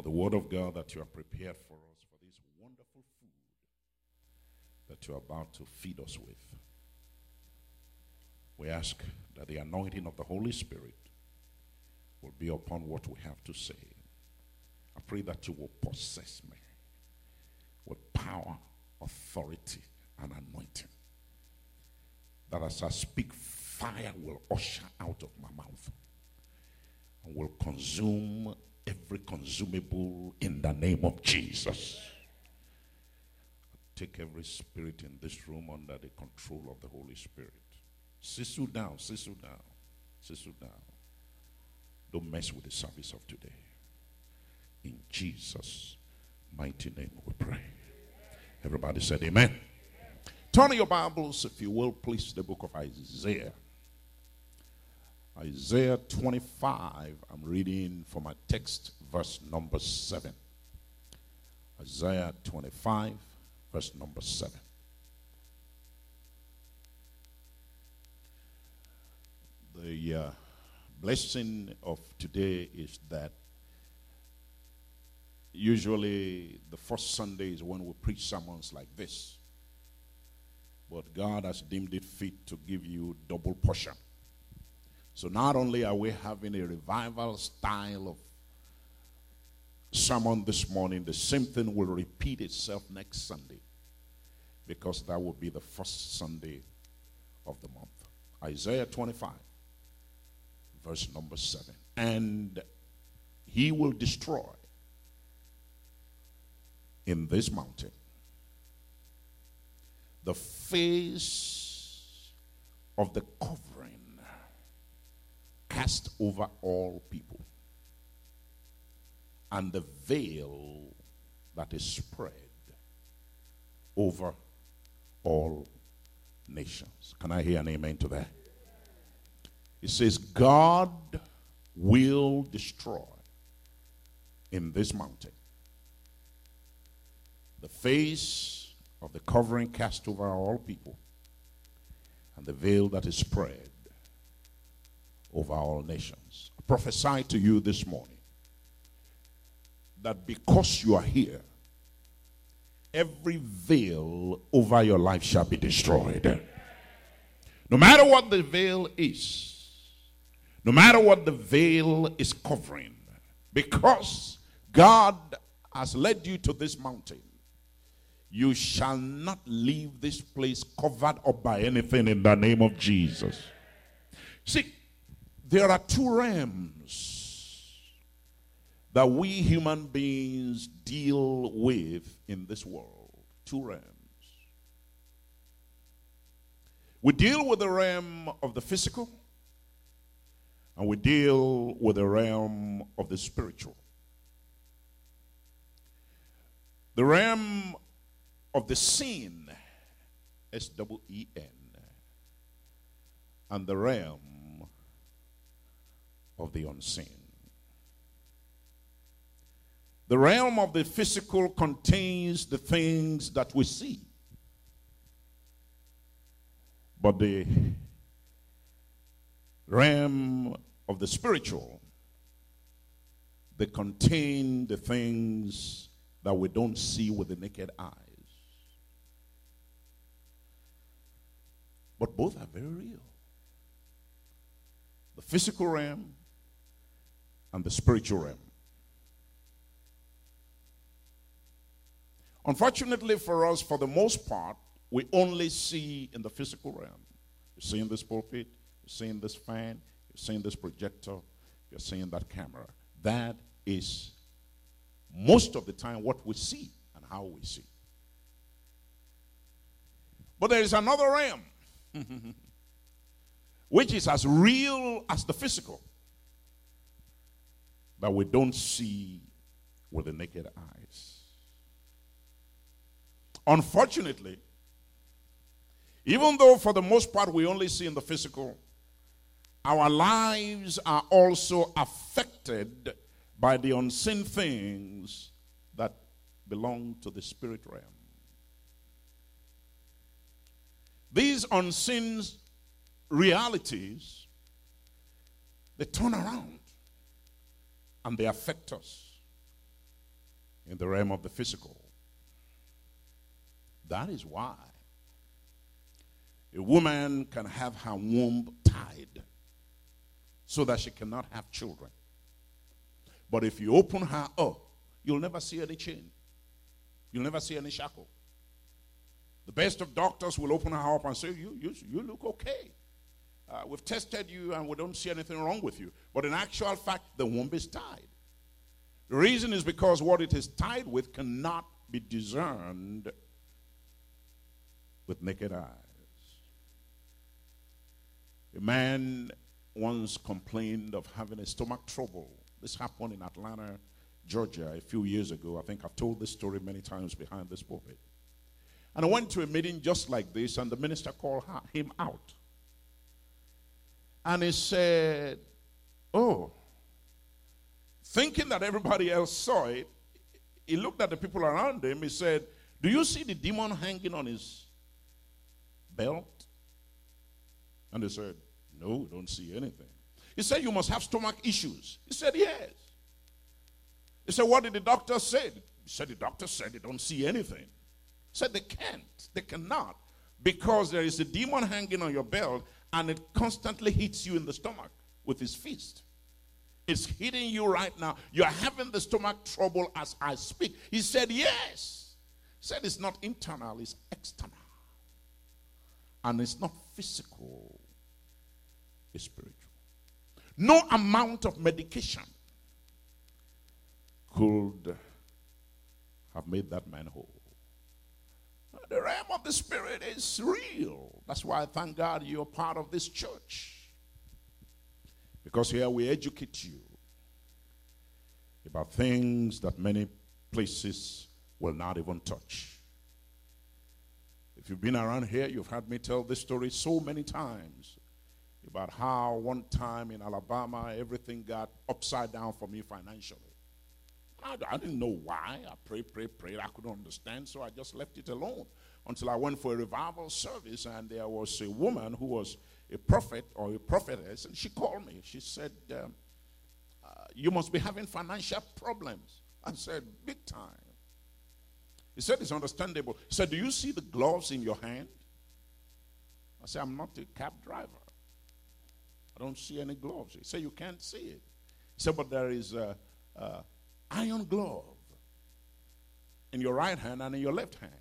for the word of God that you have prepared for us, for this wonderful food that you're about to feed us with. We ask that the anointing of the Holy Spirit will be upon what we have to say. I pray that you will possess me with power, authority, and anointing. That as I speak, fire will usher out of my mouth and will consume every consumable in the name of Jesus. Take every spirit in this room under the control of the Holy Spirit. Sit down, sit down, sit down. Don't mess with the service of today. In Jesus' mighty name we pray. Everybody said amen. Turn your Bibles, if you will, please, to the book of Isaiah. Isaiah 25, I'm reading from my text, verse number 7. Isaiah 25, verse number 7. The uh, blessing of today is that usually the first Sunday is when we preach sermons like this. But God has deemed it fit to give you double portion. So not only are we having a revival style of sermon this morning, the same thing will repeat itself next Sunday because that will be the first Sunday of the month. Isaiah 25, verse number 7. And he will destroy in this mountain the face of the covering cast over all people, and the veil that is spread over all nations. Can I hear an amen to that? It says, God will destroy in this mountain the face of the covering cast over all people and the veil that is spread over all nations. I prophesy to you this morning that because you are here, every veil over your life shall be destroyed. No matter what the veil is, no matter what the veil is covering, because God has led you to this mountain, you shall not leave this place covered up by anything in the name of Jesus. See, there are two realms that we human beings deal with in this world. Two realms. We deal with the realm of the physical, and we deal with the realm of the spiritual. The realm of the seen, S W E N, and the realm of the unseen. The realm of the physical contains the things that we see. But the realm of the spiritual, they contain the things that we don't see with the naked eyes. But both are very real. The physical realm and the spiritual realm. Unfortunately for us, for the most part, we only see in the physical realm. You're seeing this pulpit, you're seeing this fan, you're seeing this projector, you're seeing that camera. That is most of the time what we see and how we see. But there is another realm which is as real as the physical that we don't see with the naked eyes. Unfortunately, even though for the most part we only see in the physical, our lives are also affected by the unseen things that belong to the spirit realm. These unseen realities, they turn around and they affect us. in the realm of the physical. That is why a woman can have her womb tied so that she cannot have children. But if you open her up, you'll never see any chain. You'll never see any shackle. The best of doctors will open her up and say, You, you, you look okay. Uh, we've tested you and we don't see anything wrong with you. But in actual fact, the womb is tied. The reason is because what it is tied with cannot be discerned with naked eyes. A man once complained of having a stomach trouble. This happened in Atlanta, Georgia, a few years ago. I think I've told this story many times behind this pulpit. And I went to a meeting just like this, and the minister called him out. And he said, Oh, thinking that everybody else saw it, he looked at the people around him. He said, Do you see the demon hanging on his belt? And they said, No, don't see anything. He said, You must have stomach issues. He said, Yes. He said, What did the doctor say? He said, The doctor said they don't see anything. He said, They can't. They cannot. Because there is a demon hanging on your belt and it constantly hits you in the stomach with his fist. It's hitting you right now. You're having the stomach trouble as I speak. He said, Yes. He said, It's not internal, it's external. And it's not physical, it's spiritual. No amount of medication could have made that man whole. The realm of the spirit is real. That's why I thank God you're part of this church. Because here we educate you about things that many places will not even touch. If you've been around here, you've heard me tell this story so many times about how one time in Alabama everything got upside down for me financially. I, I didn't know why. I prayed, prayed, prayed. I couldn't understand, so I just left it alone until I went for a revival service, and there was a woman who was a prophet or a prophetess, and she called me. She said, um, uh, You must be having financial problems. I said, Big time. He said, It's understandable. He said, Do you see the gloves in your hand? I said, I'm not a cab driver. I don't see any gloves. He said, You can't see it. He said, But there is a, a iron glove in your right hand and in your left hand.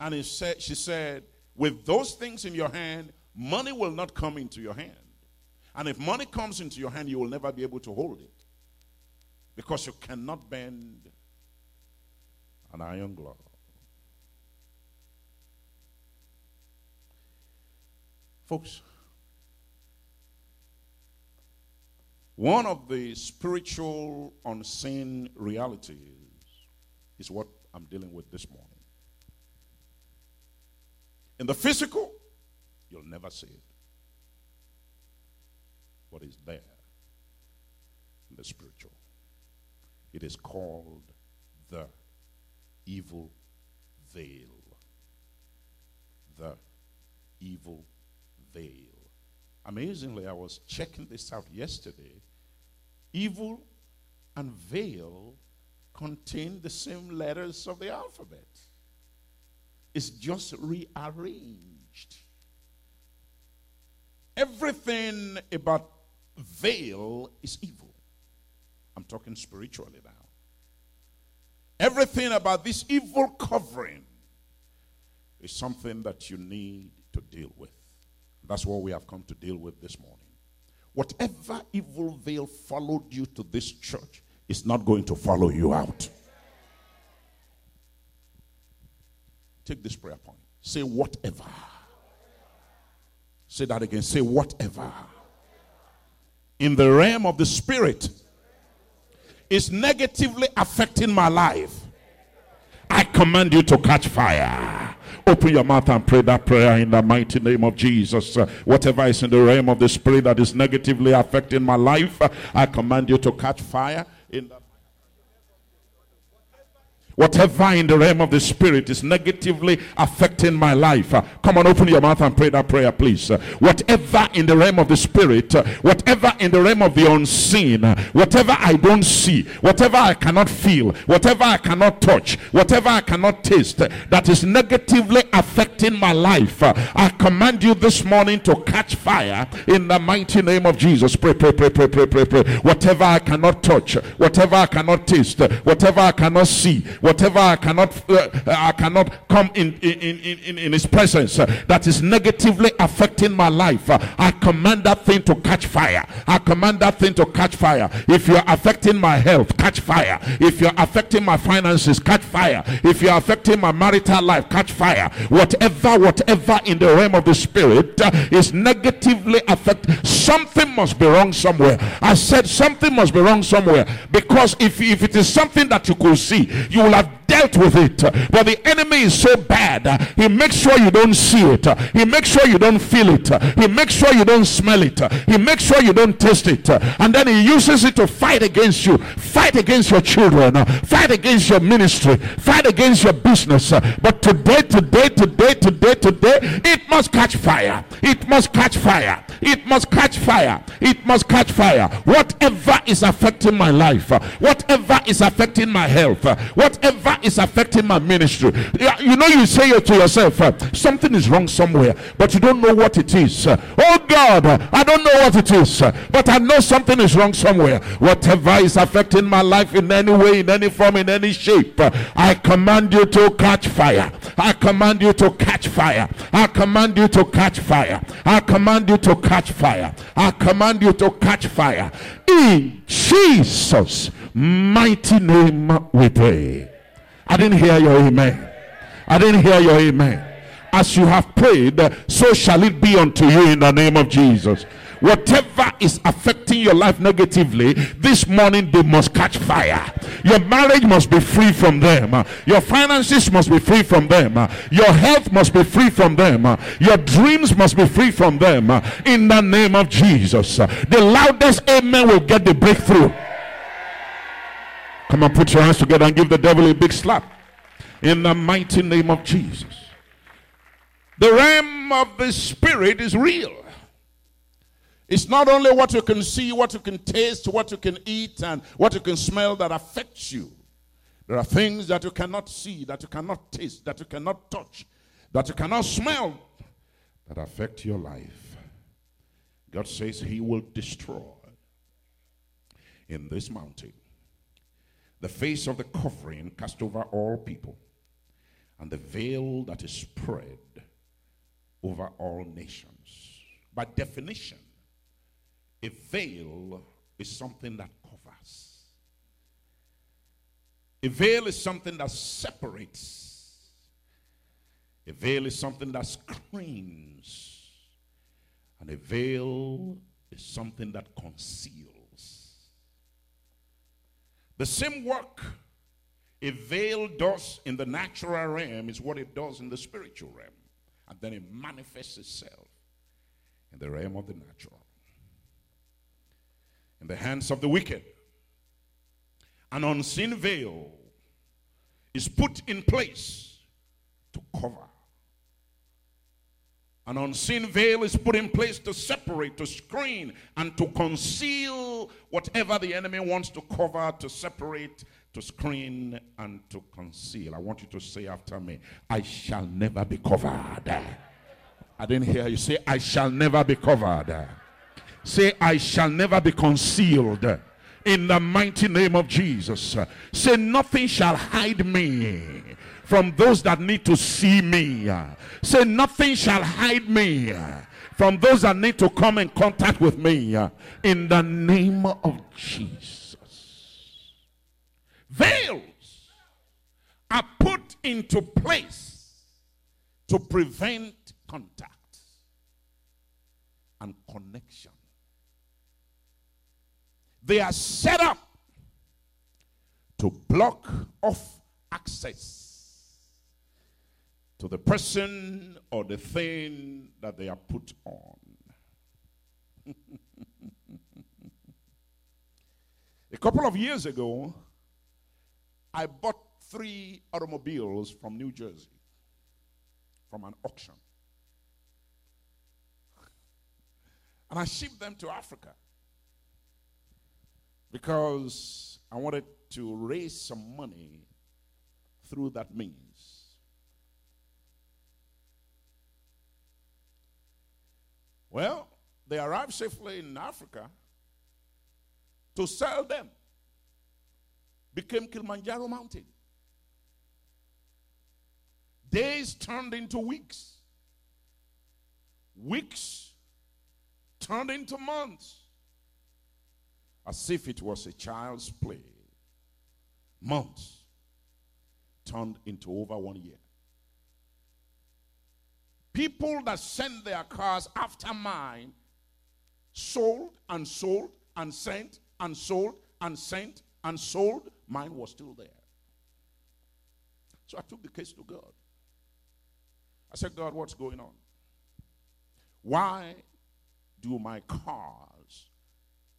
And he said, she said, with those things in your hand, money will not come into your hand. And if money comes into your hand, you will never be able to hold it. Because you cannot bend an iron glove. Folks, one of the spiritual unseen realities is what I'm dealing with this morning. In the physical, you'll never see it. What is there in the spiritual? It is called the evil veil. The evil veil. Amazingly, I was checking this out yesterday. Evil and veil contain the same letters of the alphabet. It's just rearranged. Everything about veil is evil. I'm talking spiritually now. Everything about this evil covering is something that you need to deal with. That's what we have come to deal with this morning. Whatever evil veil followed you to this church is not going to follow you out. Take this prayer point. Say whatever. Say that again. Say whatever. In the realm of the spirit is negatively affecting my life. I command you to catch fire. Open your mouth and pray that prayer in the mighty name of Jesus. Uh, whatever is in the realm of the spirit that is negatively affecting my life, uh, I command you to catch fire in the Whatever in the realm of the spirit is negatively affecting my life. Uh, come on, open your mouth and pray that prayer, please. Uh, whatever in the realm of the spirit, uh, whatever in the realm of the unseen, whatever I don't see, whatever I cannot feel, whatever I cannot touch, whatever I cannot taste, that is negatively affecting my life, I command you this morning to catch fire in the mighty name of Jesus. Pray, pray, pray, pray, pray, pray, pray. Whatever I cannot touch, whatever I cannot taste, whatever I cannot see, whatever I cannot uh, I cannot come in in, in, in, in his presence uh, that is negatively affecting my life uh, I command that thing to catch fire. I command that thing to catch fire. If you're affecting my health catch fire. If you're affecting my finances catch fire. If you're affecting my marital life catch fire. Whatever whatever in the realm of the spirit uh, is negatively affect something must be wrong somewhere. I said something must be wrong somewhere because if if it is something that you could see you will will have dealt with it. But the enemy is so bad, he makes sure you don't see it, he makes sure you don't feel it, he makes sure you don't smell it, he makes sure you don't taste it, and then he uses it to fight against you, fight against your children, fight against your ministry, fight against your business. But today, today, today, today, today, it must catch fire. It must catch fire. It must catch fire. It must catch fire. Whatever is affecting my life, whatever is affecting my health, whatever is affecting my ministry. You know, you say to yourself, something is wrong somewhere, but you don't know what it is. Oh God, I don't know what it is, but I know something is wrong somewhere. Whatever is affecting my life in any way, in any form, in any shape, I command you to catch fire. I command you to catch fire. I command you to catch fire. I command you to catch fire. I command you to catch fire. In Jesus' mighty name we pray. I didn't hear your amen. I didn't hear your amen. As you have prayed, so shall it be unto you in the name of Jesus. Whatever is affecting your life negatively, this morning they must catch fire. Your marriage must be free from them. Your finances must be free from them. Your health must be free from them. Your dreams must be free from them. In the name of Jesus. The loudest amen will get the breakthrough. Come on, put your hands together and give the devil a big slap. In the mighty name of Jesus. The realm of the spirit is real. It's not only what you can see, what you can taste, what you can eat, and what you can smell that affects you. There are things that you cannot see, that you cannot taste, that you cannot touch, that you cannot smell, that affect your life. God says He will destroy in this mountain the face of the covering cast over all people, and the veil that is spread over all nations. By definition, a veil is something that covers. A veil is something that separates. A veil is something that screens. And a veil is something that conceals. The same work a veil does in the natural realm is what it does in the spiritual realm. Then it manifests itself in the realm of the natural. In the hands of the wicked, an unseen veil is put in place to cover an unseen veil is put in place to separate, to screen, and to conceal whatever the enemy wants to cover, to separate, to screen, and to conceal. I want you to say after me, I shall never be covered. I didn't hear you say, I shall never be covered. Say, I shall never be concealed. In the mighty name of Jesus. Say, nothing shall hide me from those that need to see me. Say, nothing shall hide me from those that need to come in contact with me in the name of Jesus. Veils are put into place to prevent contact and connection. They are set up to block off access to the person or the thing that they are put on. a couple of years ago, I bought three automobiles from New Jersey from an auction. And I shipped them to Africa because I wanted to raise some money through that means. Well, they arrived safely in Africa to sell them. Became Kilimanjaro Mountain. Days turned into weeks. Weeks turned into months. As if it was a child's play. Months turned into over one year. People that sent their cars after mine sold and sold and sent and sold and sent and sold. Mine was still there. So I took the case to God. I said, God, what's going on? Why do my cars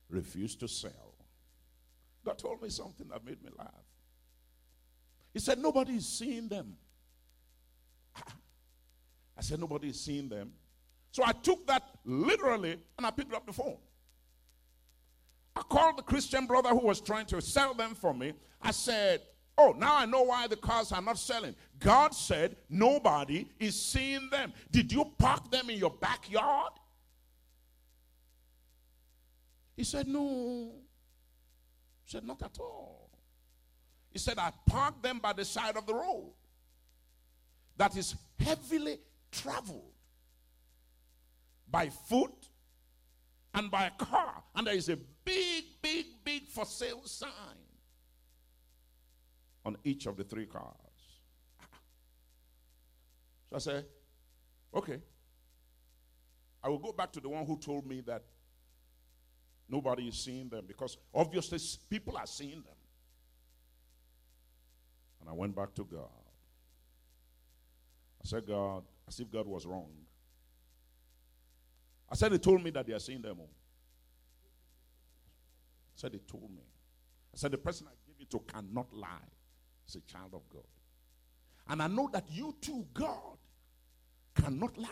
refuse to sell? God told me something that made me laugh. He said, Nobody is seeing them. I said, Nobody is seeing them. So I took that literally and I picked up the phone. I called the Christian brother who was trying to sell them for me. I said, Oh, now I know why the cars are not selling. God said nobody is seeing them. Did you park them in your backyard? He said, No. He said, Not at all. He said, I parked them by the side of the road that is heavily traveled by foot and by car. And there is a big, big, big for sale sign on each of the three cars. So I said, okay. I will go back to the one who told me that nobody is seeing them because obviously people are seeing them. And I went back to God. I said, God, as if God was wrong. I said, He told me that they are seeing them all. Said, He told me. I said, The person I gave it to cannot lie. He's a child of God. And I know that you too, God, cannot lie.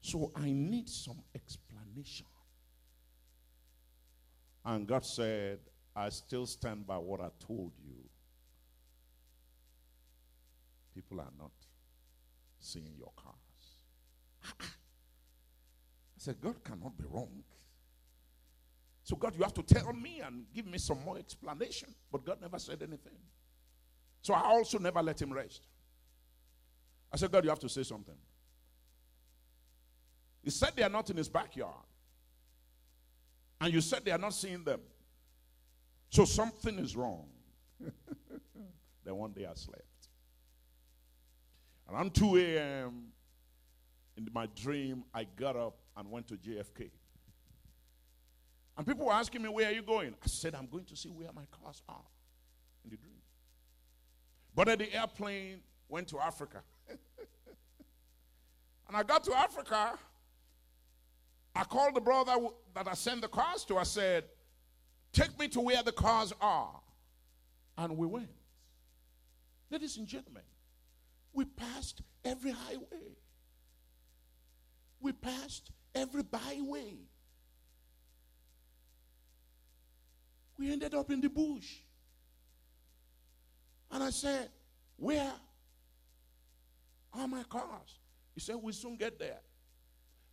So I need some explanation. And God said, I still stand by what I told you. People are not seeing your cars. I said, God cannot be wrong. So, God, you have to tell me and give me some more explanation. But God never said anything. So, I also never let him rest. I said, God, you have to say something. He said they are not in his backyard. And you said they are not seeing them. So, something is wrong. then one day I slept. Around 2 a.m., in my dream, I got up and went to JFK. And people were asking me, Where are you going? I said, I'm going to see where my cars are in the dream. But at the airplane went to Africa. and I got to Africa. I called the brother that I sent the cars to. I said, Take me to where the cars are. And we went. Ladies and gentlemen, we passed every highway. We passed every byway. We ended up in the bush. And I said, Where are my cars? He said, We'll soon get there.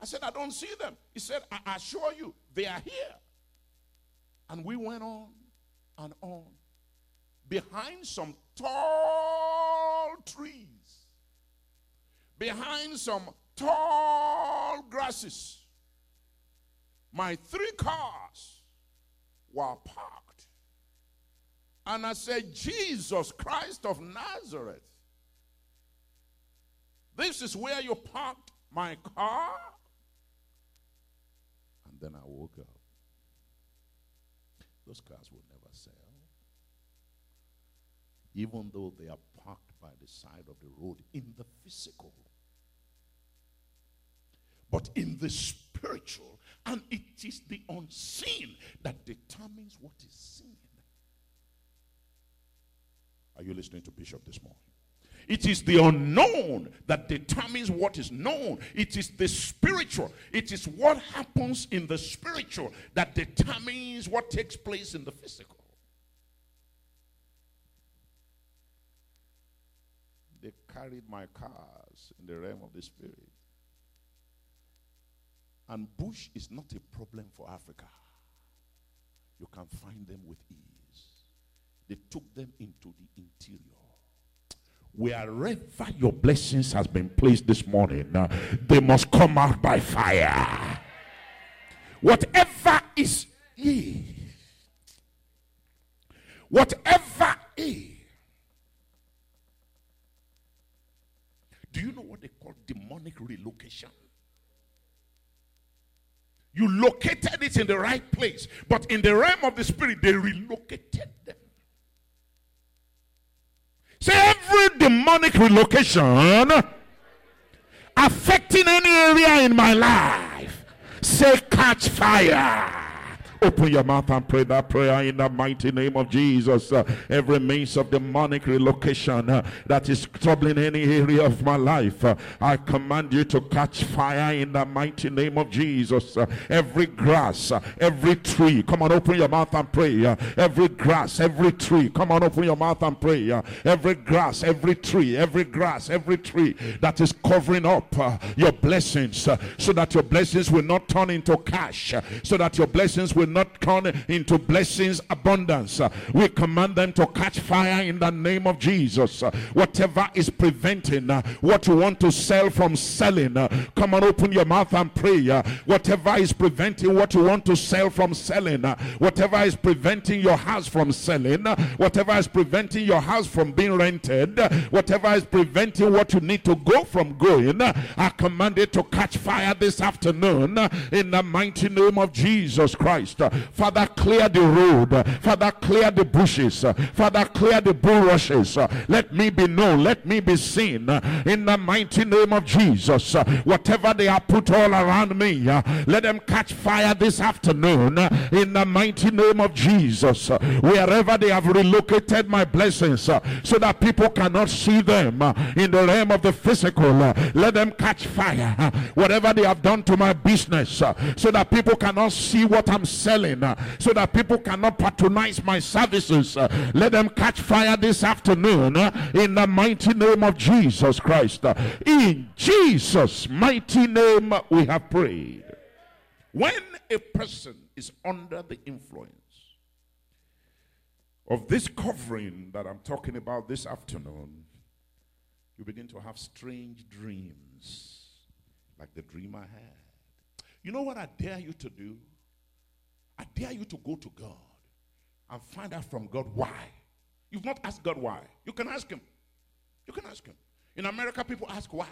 I said, I don't see them. He said, I assure you, they are here. And we went on and on behind some tall trees, behind some tall grasses. My three cars were parked. And I said, Jesus Christ of Nazareth, this is where you parked my car? And then I woke up. Those cars will never sell. Even though they are parked by the side of the road in the physical. But in the spiritual, and it is the unseen that determines what is seen. Are you listening to Bishop this morning? It is the unknown that determines what is known. It is the spiritual. It is what happens in the spiritual that determines what takes place in the physical. They carried my cars in the realm of the spirit. And bush is not a problem for Africa. You can find them with ease. They took them into the interior wherever your blessings has been placed this morning, uh, they must come out by fire. Whatever is ye, whatever is. Do you know what they call demonic relocation? You located it in the right place, but in the realm of the spirit, they relocated them. Say every demonic relocation affecting any area in my life, say catch fire. Open your mouth and pray that prayer in the mighty name of Jesus. Uh, every means of demonic relocation uh, that is troubling any area of my life, uh, I command you to catch fire in the mighty name of Jesus. Uh, every grass, uh, every tree, come on, open your mouth and pray. Uh, every grass, every tree, come on, open your mouth and pray. every grass, every tree, every grass, every tree that is covering up your blessings so that your blessings will not turn into cash, so that your blessings will will not turn into blessings abundance. We command them to catch fire in the name of Jesus. Whatever is preventing what you want to sell from selling, come on, open your mouth and pray. Whatever is preventing what you want to sell from selling, whatever is preventing your house from selling, whatever is preventing your house from being rented, whatever is preventing what you need to go from going, I command it to catch fire this afternoon in the mighty name of Jesus Christ. Father, clear the road. Father, clear the bushes. Father, clear the bulrushes. Let me be known. Let me be seen. In the mighty name of Jesus. Whatever they have put all around me, let them catch fire this afternoon. In the mighty name of Jesus. Wherever they have relocated my blessings so that people cannot see them in the realm of the physical, let them catch fire. Whatever they have done to my business so that people cannot see what I'm saying selling uh, so that people cannot patronize my services. Uh, let them catch fire this afternoon uh, in the mighty name of Jesus Christ. In Jesus' mighty name, we have prayed. When a person is under the influence of this covering that I'm talking about this afternoon, you begin to have strange dreams like the dream I had. You know what I dare you to do? I dare you to go to God and find out from God why. You've not asked God why. You can ask Him. You can ask Him. In America, people ask why.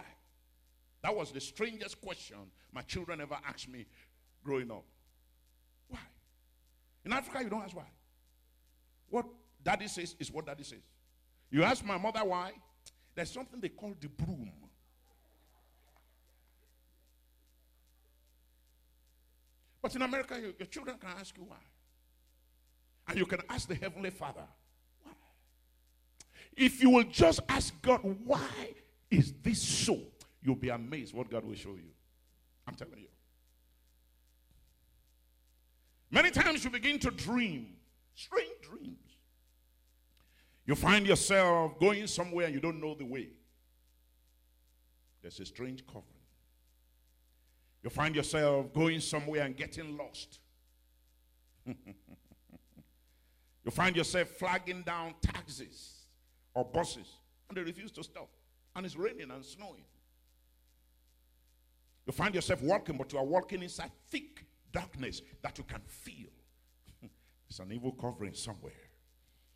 That was the strangest question my children ever asked me growing up. Why? In Africa, you don't ask why. What daddy says is what daddy says. You ask my mother why, there's something they call the broom. But in America, your, children can ask you why. And you can ask the Heavenly Father, why? If you will just ask God, why is this so? You'll be amazed what God will show you. I'm telling you. Many times you begin to dream strange dreams. You find yourself going somewhere and you don't know the way. There's a strange covering. You find yourself going somewhere and getting lost. you find yourself flagging down taxis or buses and they refuse to stop. And it's raining and snowing. You find yourself walking, but you are walking inside thick darkness that you can feel. it's an evil covering somewhere.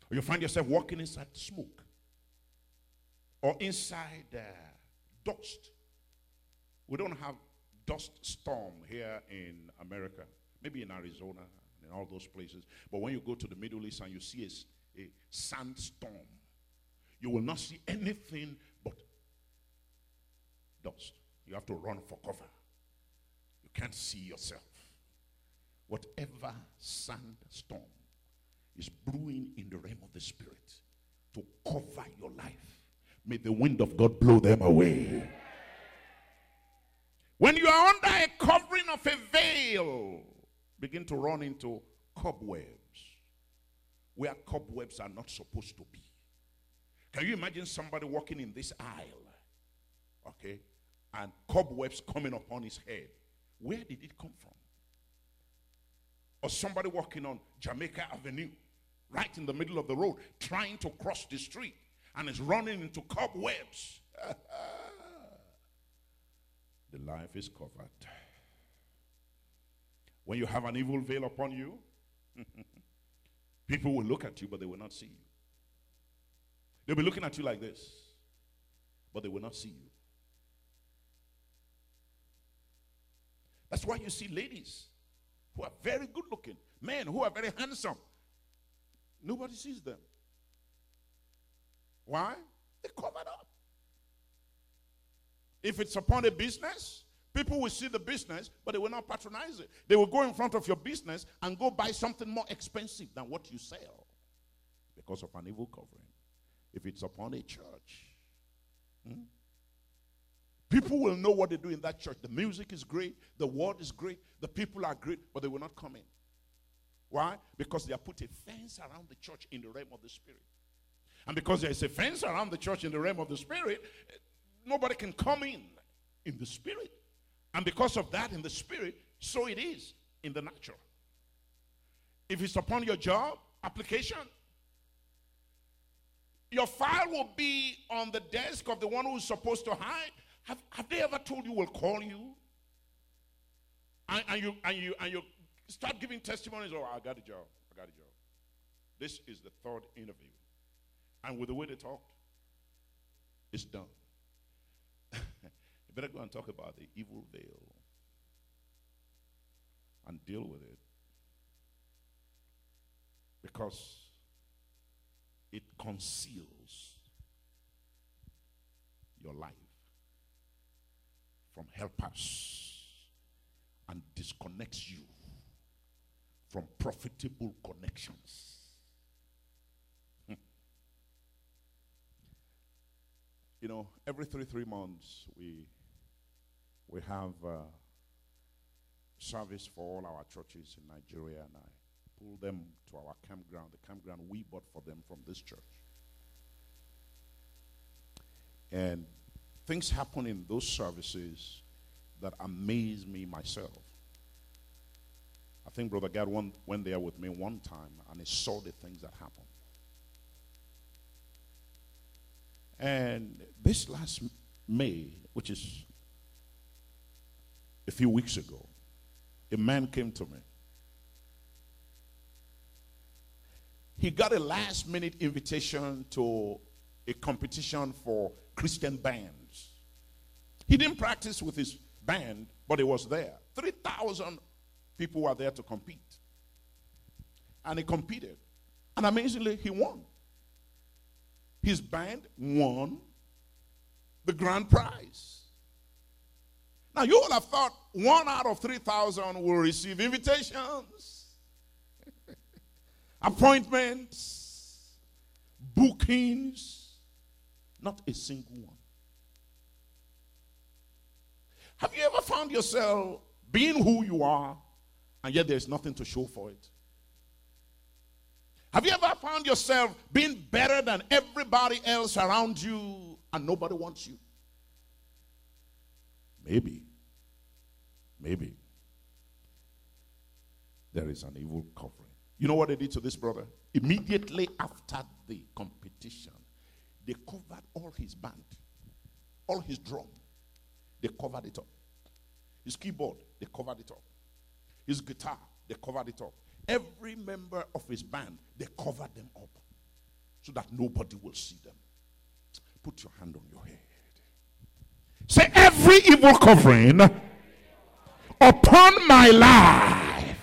Or you find yourself walking inside smoke or inside uh, dust. We don't have dust storm here in America, maybe in Arizona and all those places. But when you go to the Middle East and you see a, a sandstorm, you will not see anything but dust. You have to run for cover. You can't see yourself. Whatever sandstorm is brewing in the realm of the spirit, to cover your life. May the wind of God blow them away. When you are under a covering of a veil, begin to run into cobwebs where cobwebs are not supposed to be. Can you imagine somebody walking in this aisle? Okay? And cobwebs coming upon his head. Where did it come from? Or somebody walking on Jamaica Avenue, right in the middle of the road, trying to cross the street and is running into cobwebs. the life is covered. When you have an evil veil upon you, people will look at you, but they will not see you. They'll be looking at you like this, but they will not see you. That's why you see ladies who are very good looking, men who are very handsome. Nobody sees them. Why? They're covered up. If it's upon a business, people will see the business, but they will not patronize it. They will go in front of your business and go buy something more expensive than what you sell because of an evil covering. If it's upon a church, hmm? people will know what they do in that church. The music is great, the word is great, the people are great, but they will not come in. Why? Because they have put a fence around the church in the realm of the spirit. And because there is a fence around the church in the realm of the spirit, nobody can come in in the spirit. And because of that in the spirit, so it is in the natural. If it's upon your job application, your file will be on the desk of the one who's supposed to hide. Have, have they ever told you we'll call you? And, and, you and you and you start giving testimonies, oh, I got a job. I got a job. This is the third interview. And with the way they talked, it's done. you better go and talk about the evil veil and deal with it. Because it conceals your life from helpers and disconnects you from profitable connections. You know, every three, three months, we, we have uh, service for all our churches in Nigeria, and I pull them to our campground, the campground we bought for them from this church. And things happen in those services that amaze me myself. I think Brother God went, went there with me one time and he saw the things that happened. And this last May, which is a few weeks ago, a man came to me. He got a last minute invitation to a competition for Christian bands. He didn't practice with his band, but he was there. 3,000 people were there to compete. And he competed. And amazingly, he won. His band won the grand prize. Now, you would have thought one out of 3,000 will receive invitations, appointments, bookings. Not a single one. Have you ever found yourself being who you are and yet there's nothing to show for it? Have you ever found yourself being better than everybody else around you and nobody wants you? Maybe. Maybe. There is an evil covering. You know what they did to this brother? Immediately after the competition, they covered all his band, all his drum. They covered it up. His keyboard, they covered it up. His guitar, they covered it up. Every member of his band, they covered them up so that nobody will see them. Put your hand on your head. Say, every evil covering upon my life,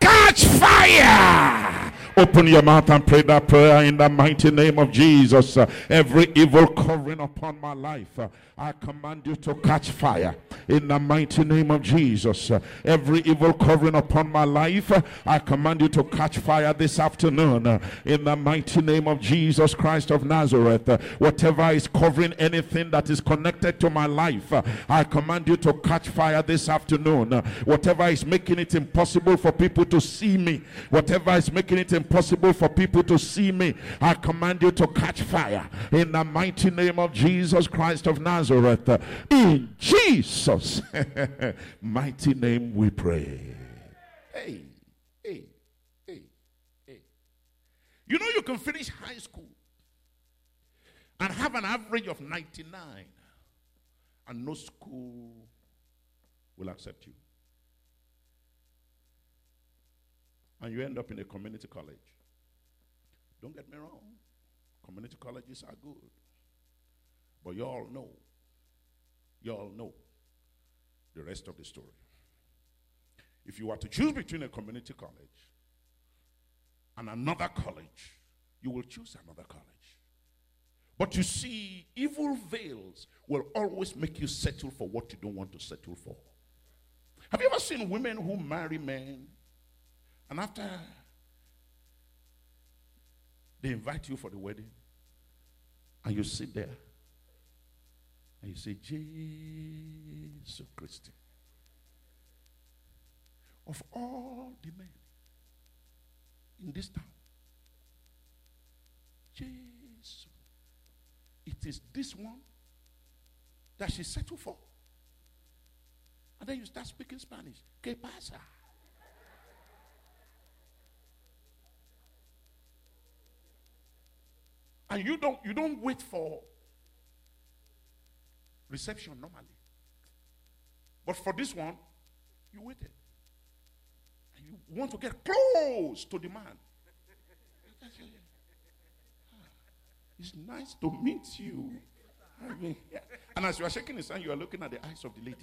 catch fire Open your mouth and pray that prayer in the mighty name of Jesus. Every evil covering upon my life, I command you to catch fire in the mighty name of Jesus. Every evil covering upon my life, I command you to catch fire this afternoon in the mighty name of Jesus Christ of Nazareth. Whatever is covering anything that is connected to my life, I command you to catch fire this afternoon. Whatever is making it impossible for people to see me, whatever is making it impossible for people to see me, I command you to catch fire in the mighty name of Jesus Christ of Nazareth. Nazareth. In Jesus' mighty name we pray. Hey, hey, hey, hey. You know, you can finish high school and have an average of 99, and no school will accept you. And you end up in a community college. Don't get me wrong, community colleges are good. But you all know you all know the rest of the story. If you were to choose between a community college and another college, you will choose another college. But you see, evil veils will always make you settle for what you don't want to settle for. Have you ever seen women who marry men and after they invite you for the wedding and you sit there and you say, Jesus Christ. Of all the men in this town, Jesus, it is this one that she settled for. And then you start speaking Spanish. ¿Qué pasa? And you don't you don't wait for reception normally. But for this one, you waited. And you want to get close to the man. Ah, it's nice to meet you. I and as you are shaking his hand, you are looking at the eyes of the lady.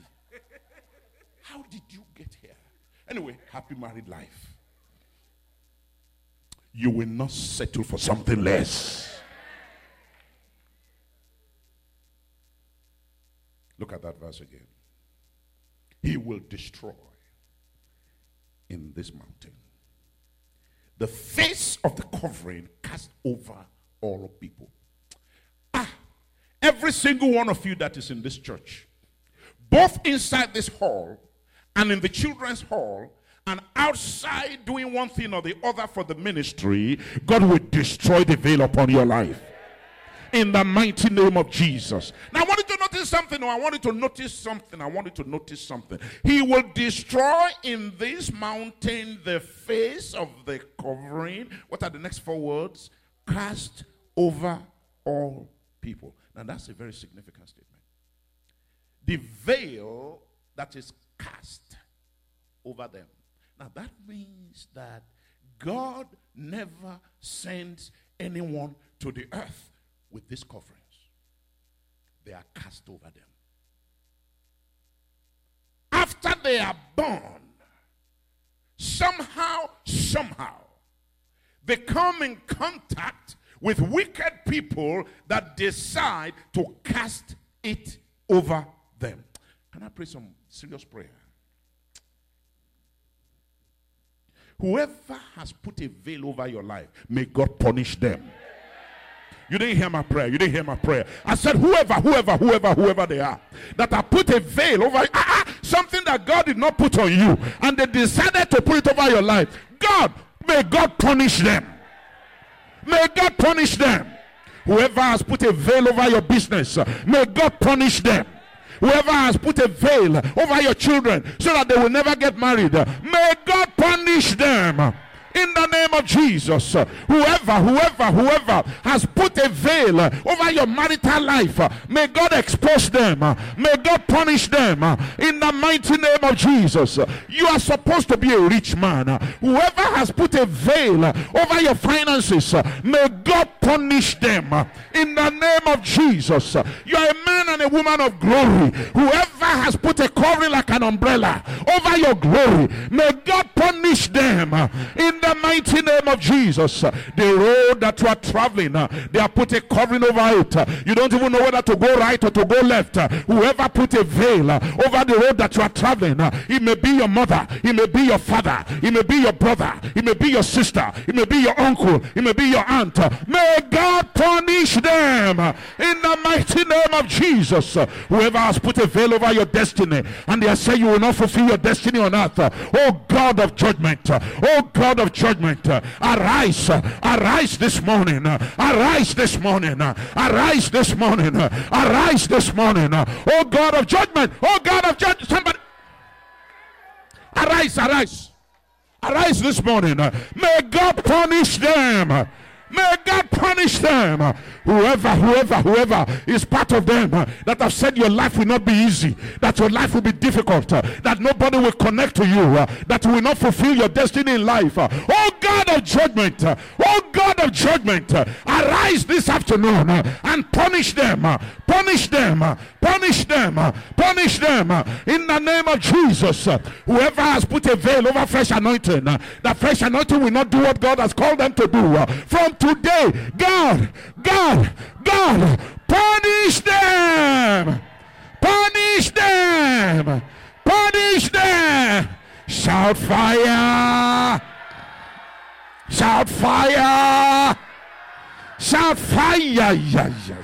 How did you get here? Anyway, happy married life. You will not settle for something less. Look at that verse again. He will destroy in this mountain the face of the covering cast over all people. Ah, every single one of you that is in this church, both inside this hall and in the children's hall, and outside doing one thing or the other for the ministry, God will destroy the veil upon your life in the mighty name of Jesus. Now, I wanted to something. I wanted to notice something. I wanted to notice something. He will destroy in this mountain the face of the covering. What are the next four words? Cast over all people. Now, that's a very significant statement. The veil that is cast over them. Now, that means that God never sends anyone to the earth with this coverings. They are cast over them. After they are born, somehow, somehow, they come in contact with wicked people that decide to cast it over them. Can I pray some serious prayer? Whoever has put a veil over your life, may God punish them. You didn't hear my prayer. You didn't hear my prayer. I said, whoever, whoever, whoever, whoever they are, that I put a veil over ah, ah, something that God did not put on you, and they decided to put it over your life. God, may God punish them. May God punish them. Whoever has put a veil over your business, may God punish them. Whoever has put a veil over your children so that they will never get married, may God punish them in the name of Jesus. Whoever, whoever, whoever has put a veil over your marital life, may God expose them. May God punish them in the mighty name of Jesus. You are supposed to be a rich man. Whoever has put a veil over your finances, may God punish them in the name of Jesus. You are a man and a woman of glory. Whoever has put a covering like an umbrella over your glory, may God punish them in the mighty name of Jesus. The road that you are traveling, they have put a covering over it. You don't even know whether to go right or to go left. Whoever put a veil over the road that you are traveling, it may be your mother, it may be your father, it may be your brother, it may be your sister, it may be your uncle, it may be your aunt. May God punish them in the mighty name of Jesus. Whoever has put a veil over your destiny and they say you will not fulfill your destiny on earth. Oh God of judgment, oh God of judgment, arise, arise this morning, arise this morning, arise this morning, arise this morning. Oh God of judgment, oh God of judgment. Somebody arise, arise, arise this morning. May God punish them. May God punish them. Whoever, whoever, whoever is part of them uh, that have said your life will not be easy, that your life will be difficult, uh, that nobody will connect to you, uh, that will not fulfill your destiny in life. Oh God of judgment, oh God of judgment, arise this afternoon and punish them, punish them, punish them, punish them in the name of Jesus. Whoever has put a veil over fresh anointing, that fresh anointing will not do what God has called them to do. From today, God, God, God, punish them, punish them, punish them. Shout fire, shout fire, shout fire. Yeah, yeah, yeah.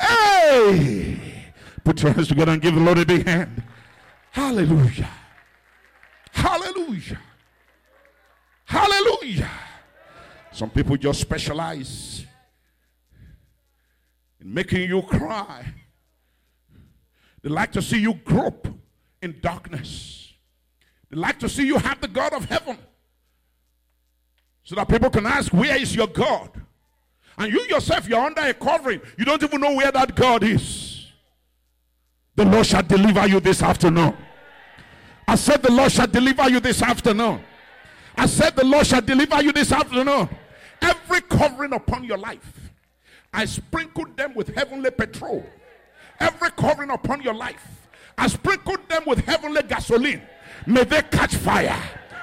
Hey, put your hands together and give the Lord a big hand. Hallelujah. Hallelujah. Hallelujah. Some people just specialize in making you cry. They like to see you grope in darkness. They like to see you have the God of heaven. So that people can ask, Where is your God? And you yourself, you're under a covering. You don't even know where that God is. The Lord shall deliver you this afternoon. I said, The Lord shall deliver you this afternoon. I said, The Lord shall deliver you this afternoon. Every covering upon your life, I sprinkled them with heavenly petrol. Every covering upon your life, I sprinkled them with heavenly gasoline. May they catch fire.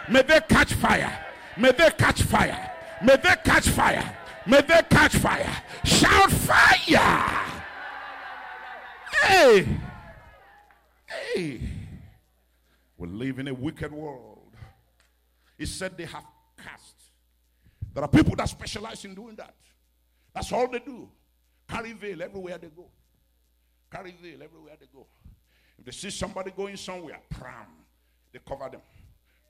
May they catch fire. May they catch fire. May they catch fire. May they catch fire. Shout fire. Hey. Hey. We live in a wicked world. He said they have cast. There are people that specialize in doing that. That's all they do. Carry veil everywhere they go. Carry veil everywhere they go. If they see somebody going somewhere, pram, they cover them.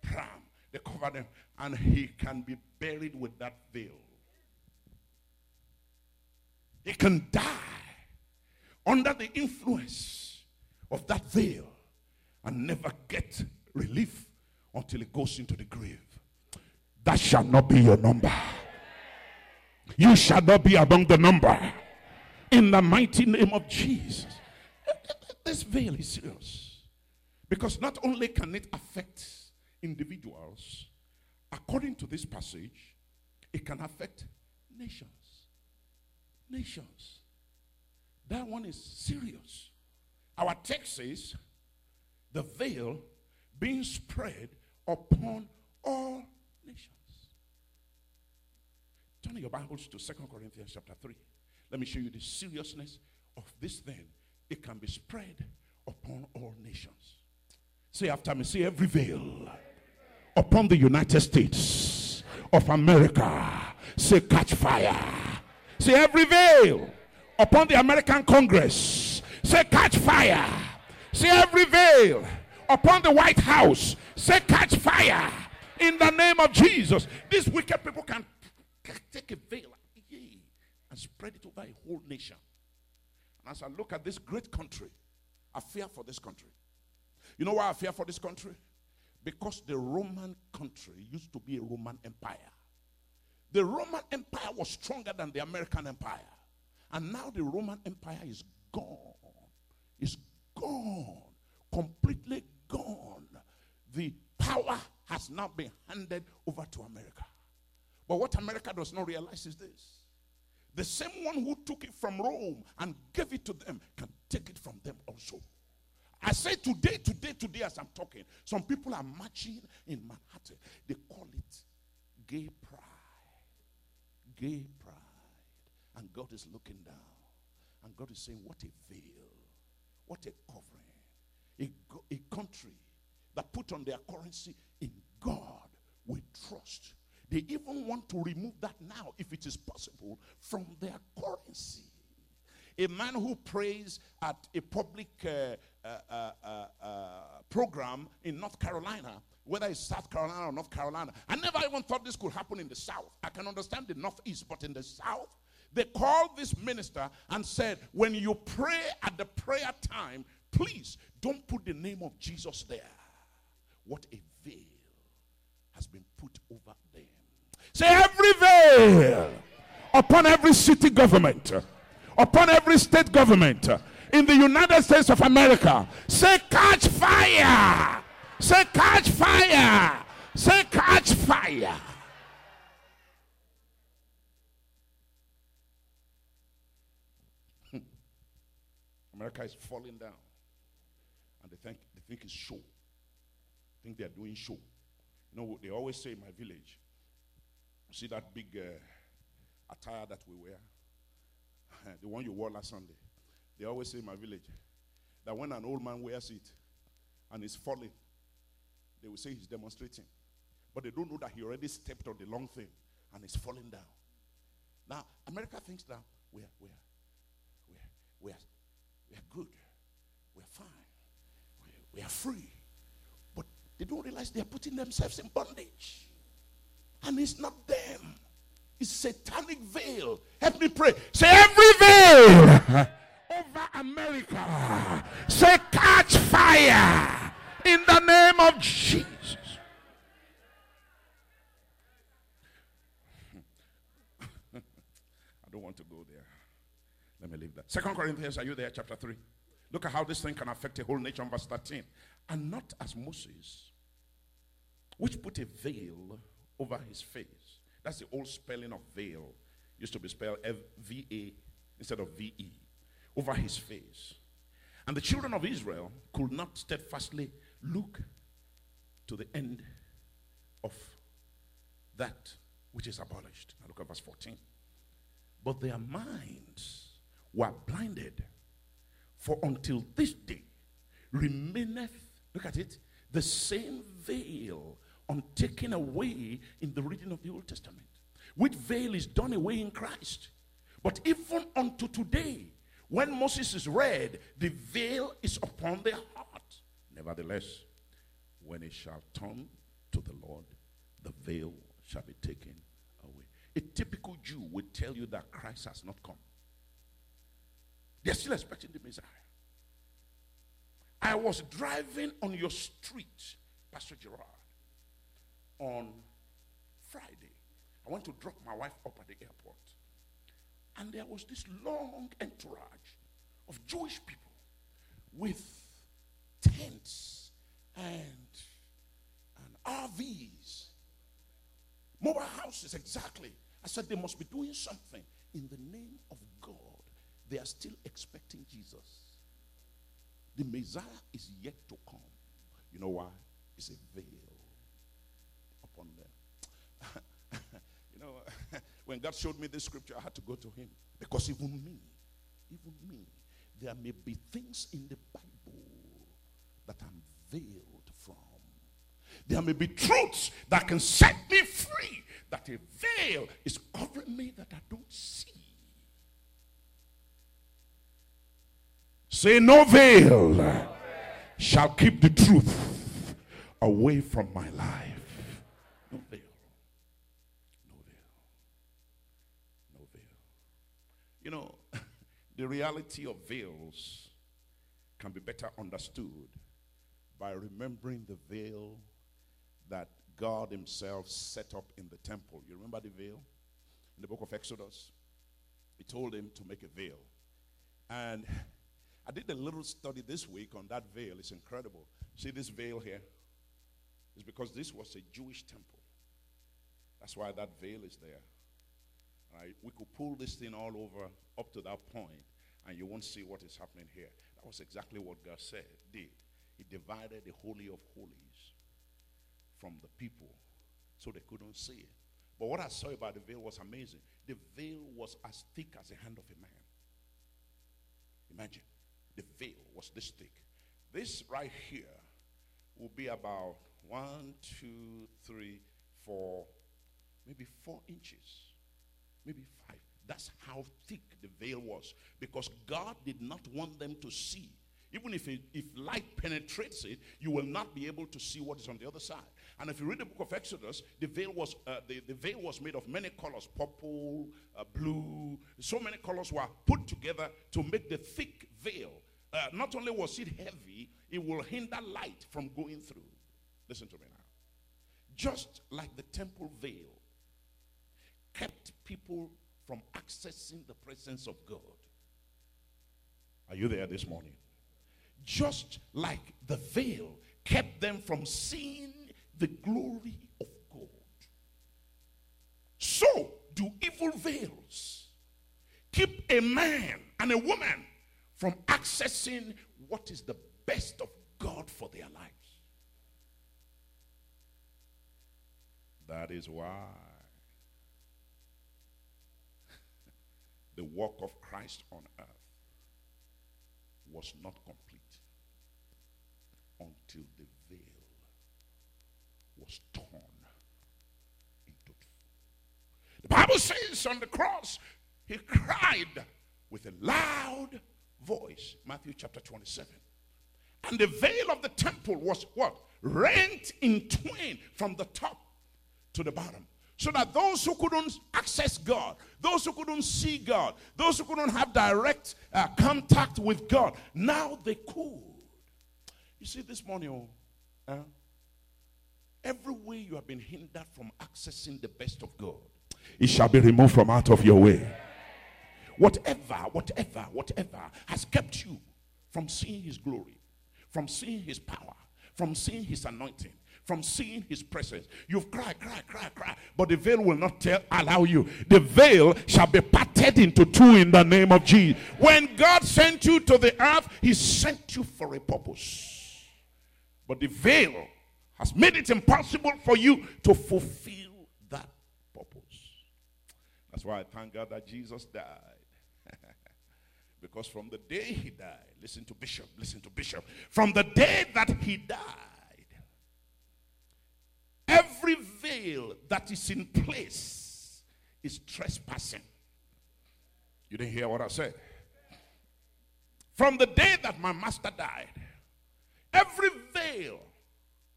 Pram, they cover them. And he can be buried with that veil. He can die under the influence of that veil and never get relief until he goes into the grave. That shall not be your number. You shall not be among the number. In the mighty name of Jesus. This veil is serious. Because not only can it affect individuals, according to this passage, it can affect nations. Nations. That one is serious. Our text says the veil being spread upon all nations. Turn your Bibles to Second Corinthians chapter 3. Let me show you the seriousness of this thing. It can be spread upon all nations. Say after me, say every veil upon the United States of America. Say catch fire. Say every veil upon the American Congress. Say catch fire. Say every veil upon the White House. Say catch fire in the name of Jesus. These wicked people can take a veil and spread it over a whole nation. And as I look at this great country, I fear for this country. You know why I fear for this country? Because the Roman country used to be a Roman empire. The Roman Empire was stronger than the American Empire. And now the Roman Empire is gone. It's gone. Completely gone. The power has now been handed over to America. But what America does not realize is this the same one who took it from Rome and gave it to them can take it from them also. I say today, today, today, as I'm talking, some people are marching in Manhattan. They call it gay pride. Gay pride. And God is looking down. And God is saying, What a veil. What a covering. A, a country that put on their currency in God we trust. They even want to remove that now, if it is possible, from their currency. A man who prays at a public uh, uh, uh, uh, uh program in North Carolina, whether it's South Carolina or North Carolina, I never even thought this could happen in the South. I can understand the Northeast, but in the South, they called this minister and said, When you pray at the prayer time, please don't put the name of Jesus there. What a veil has been put over them. Say, every veil upon every city government, upon every state government in the United States of America. Say, catch fire. Say, catch fire. Say, catch fire. Hmm. America is falling down. And they think, they think it's show. They think they're doing show. You know, what they always say in my village, see that big uh, attire that we wear? the one you wore last Sunday. They always say in my village that when an old man wears it and is falling, they will say he's demonstrating. But they don't know that he already stepped on the long thing and is falling down. Now, America thinks that we're, we're, we're, we're, we are good. We are fine. We, we are free. But they don't realize they are putting themselves in bondage. And it's not them. It's satanic veil. Help me pray. Say every veil over America. Say catch fire in the name of Jesus. I don't want to go there. Let me leave that. Second Corinthians, are you there? Chapter 3. Look at how this thing can affect a whole nation. Verse 13. And not as Moses, which put a veil over his face. That's the old spelling of veil. Used to be spelled V A instead of V E. Over his face. And the children of Israel could not steadfastly look to the end of that which is abolished. Now look at verse 14. But their minds were blinded. For until this day remaineth, look at it, the same veil untaken away in the reading of the Old Testament. Which veil is done away in Christ. But even unto today, when Moses is read, the veil is upon their heart. Nevertheless, when it shall turn to the Lord, the veil shall be taken away. A typical Jew would tell you that Christ has not come. They're still expecting the Messiah. I was driving on your street, Pastor Gerard, on Friday. I went to drop my wife up at the airport. And there was this long entourage of Jewish people with tents and, and RVs, mobile houses, exactly. I said they must be doing something in the name of God they are still expecting Jesus. The Messiah is yet to come. You know why? It's a veil you know, when God showed me this scripture, I had to go to Him. Because even me, even me, there may be things in the Bible that I'm veiled from. There may be truths that can set me free, that a veil is covering me that I don't see. Say, no veil shall keep the truth away from my life. No veil. No veil. No veil. You know, the reality of veils can be better understood by remembering the veil that God Himself set up in the temple. You remember the veil? In the book of Exodus, He told him to make a veil. And I did a little study this week on that veil. It's incredible. See this veil here? It's because this was a Jewish temple. That's why that veil is there. Right? We could pull this thing all over up to that point, and you won't see what is happening here. That was exactly what God said, did. He divided the Holy of Holies from the people so they couldn't see it. But what I saw about the veil was amazing. The veil was as thick as the hand of a man. Imagine, the veil was this thick. This right here will be about one, two, three, four, maybe four inches, maybe five. That's how thick the veil was because God did not want them to see. Even if, it, if light penetrates it, you will not be able to see what is on the other side. And if you read the book of Exodus, the veil was, uh, the, the veil was made of many colors purple, uh, blue. So many colors were put together to make the thick veil. Uh, not only was it heavy, it will hinder light from going through. Listen to me now. Just like the temple veil kept people from accessing the presence of God. Are you there this morning? Just like the veil kept them from seeing the glory of God. So do evil veils keep a man and a woman from accessing what is the best of God for their lives. That is why the work of Christ on earth was not complete until the veil was torn into two. The Bible says on the cross, he cried with a loud voice. Matthew chapter 27. And the veil of the temple was what? Rent in twain from the top to the bottom. So that those who couldn't access God, those who couldn't see God, those who couldn't have direct uh, contact with God, now they could. You see, this morning, oh, every way you have been hindered from accessing the best of God, it shall be removed from out of your way. Whatever, whatever, whatever has kept you from seeing His glory, from seeing His power, from seeing His anointing, from seeing his presence. You've cried, cried, cried, cried, but the veil will not tell, allow you. The veil shall be parted into two in the name of Jesus. When God sent you to the earth, he sent you for a purpose. But the veil has made it impossible for you to fulfill that purpose. That's why I thank God that Jesus died. because from the day he died, listen to Bishop, listen to Bishop, from the day that he died, Every veil that is in place is trespassing. You didn't hear what I said. From the day that my master died, every veil,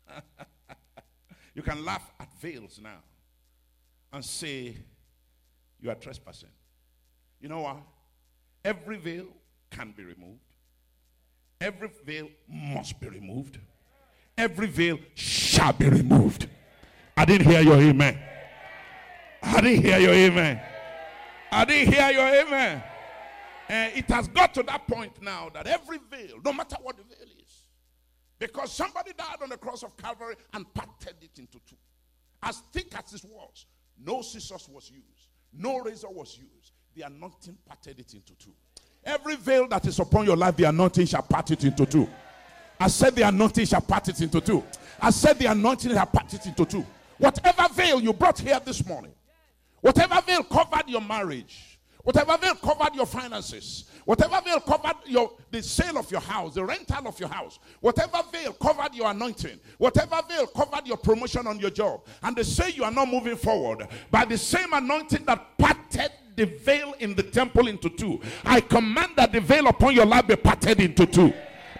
you can laugh at veils now and say you are trespassing. You know what? Every veil can be removed. Every veil must be removed. Every veil shall be removed. I didn't hear your amen. I didn't hear your amen. I didn't hear your amen. And it has got to that point now that every veil, no matter what the veil is, because somebody died on the cross of Calvary and parted it into two. As thick as it was, no scissors was used, no razor was used. The anointing parted it into two. Every veil that is upon your life, the anointing shall part it into two. I said the anointing shall part it into two. I said the anointing shall part it into two. Whatever veil you brought here this morning, whatever veil covered your marriage, whatever veil covered your finances, whatever veil covered your the sale of your house, the rental of your house, whatever veil covered your anointing, whatever veil covered your promotion on your job, and they say you are not moving forward by the same anointing that parted the veil in the temple into two. I command that the veil upon your life be parted into two.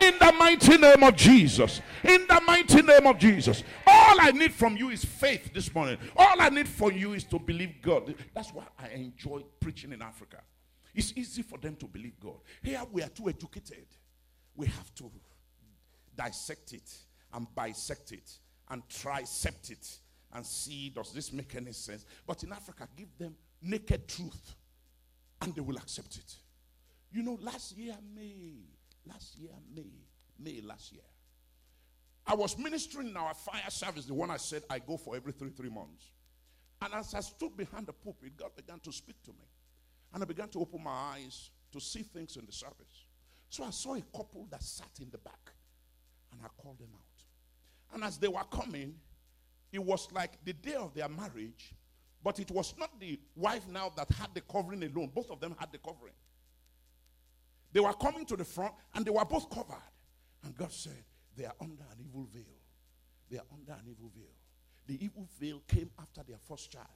In the mighty name of Jesus. In the mighty name of Jesus. All I need from you is faith this morning. All I need for you is to believe God. That's why I enjoy preaching in Africa. It's easy for them to believe God. Here we are too educated. We have to dissect it and bisect it and tricept it and see does this make any sense. But in Africa, give them naked truth and they will accept it. You know, last year, May, Last year, May, May last year. I was ministering in our fire service, the one I said I go for every three, three months. And as I stood behind the pulpit, God began to speak to me. And I began to open my eyes to see things in the service. So I saw a couple that sat in the back and I called them out. And as they were coming, it was like the day of their marriage, but it was not the wife now that had the covering alone. Both of them had the covering. They were coming to the front and they were both covered. And God said, They are under an evil veil. They are under an evil veil. The evil veil came after their first child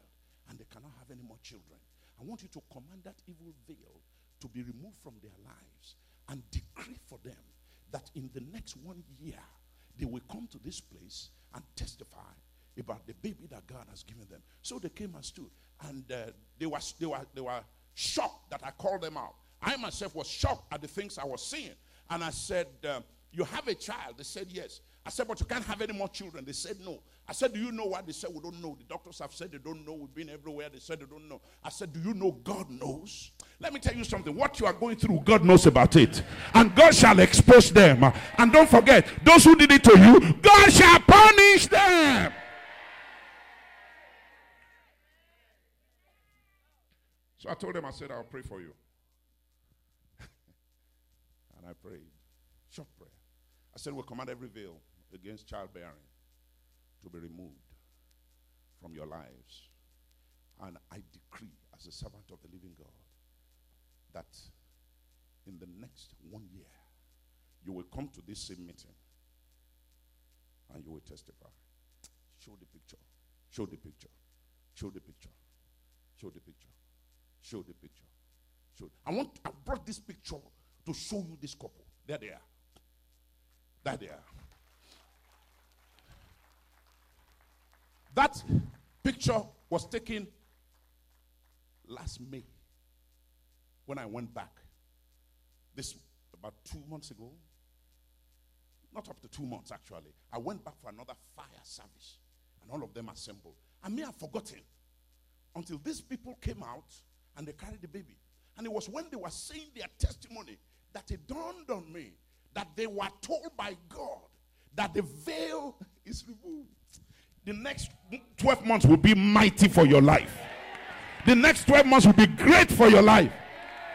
and they cannot have any more children. I want you to command that evil veil to be removed from their lives and decree for them that in the next one year they will come to this place and testify about the baby that God has given them. So they came and stood, and uh, they, were, they, were, they were shocked that I called them out. I myself was shocked at the things I was seeing. And I said, uh, You have a child? They said, Yes. I said, But you can't have any more children. They said, No. I said, Do you know what? They said, We don't know. The doctors have said they don't know. We've been everywhere. They said they don't know. I said, Do you know God knows? Let me tell you something. What you are going through, God knows about it. And God shall expose them. And don't forget, those who did it to you, God shall punish them. So I told them, I said, I'll pray for you. I prayed. Short prayer. I said, We'll command every veil against childbearing to be removed from your lives. And I decree, as a servant of the living God, that in the next one year, you will come to this same meeting and you will testify. Show the picture. Show the picture. Show the picture. Show the picture. Show the picture. Show. I want. I brought this picture to show you this couple. There they are. There they are. That picture was taken last May when I went back. This about two months ago. Not up to two months, actually. I went back for another fire service, and all of them assembled. And me, I've forgotten until these people came out and they carried the baby. And it was when they were saying their testimony that it dawned on me that they were told by God that the veil is removed the next 12 months will be mighty for your life. The next 12 months will be great for your life.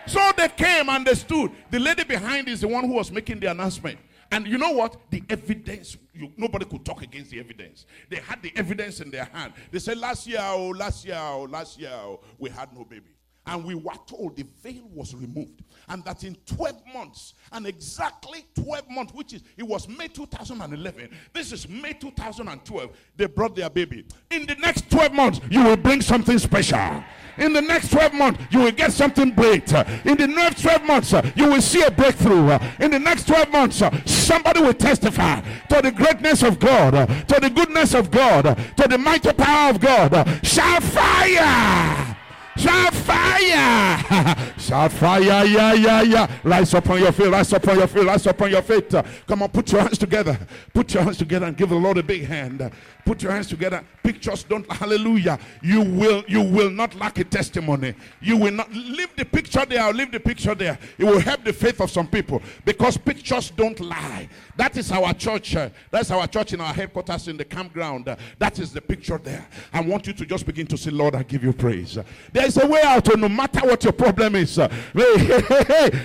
So they came and they stood. The lady behind is the one who was making the announcement. And you know what? The evidence, you, nobody could talk against the evidence. They had the evidence in their hand. They said, Last year, oh, last year, oh, last year, oh, we had no baby. And we were told the veil was removed. And that in 12 months, and exactly 12 months, which is, it was May 2011. This is May 2012. They brought their baby. In the next 12 months, you will bring something special. In the next 12 months, you will get something great. In the next 12 months, you will see a breakthrough. In the next 12 months, somebody will testify to the greatness of God, to the goodness of God, to the mighty power of God. Shall fire! Shout fire! Shout fire! Yeah, yeah, yeah. Rise up on your feet. Rise up on your feet. Rise up on your feet. Come on, put your hands together. Put your hands together and give the Lord a big hand. Put your hands together. Pictures don't. Hallelujah. You will. You will not lack a testimony. You will not leave the picture there. Leave the picture there. It will help the faith of some people because pictures don't lie. That is our church. Uh, that's our church in our headquarters in the campground. Uh, that is the picture there. I want you to just begin to say, Lord, I give you praise. There is a way out. Oh, no matter what your problem is, uh,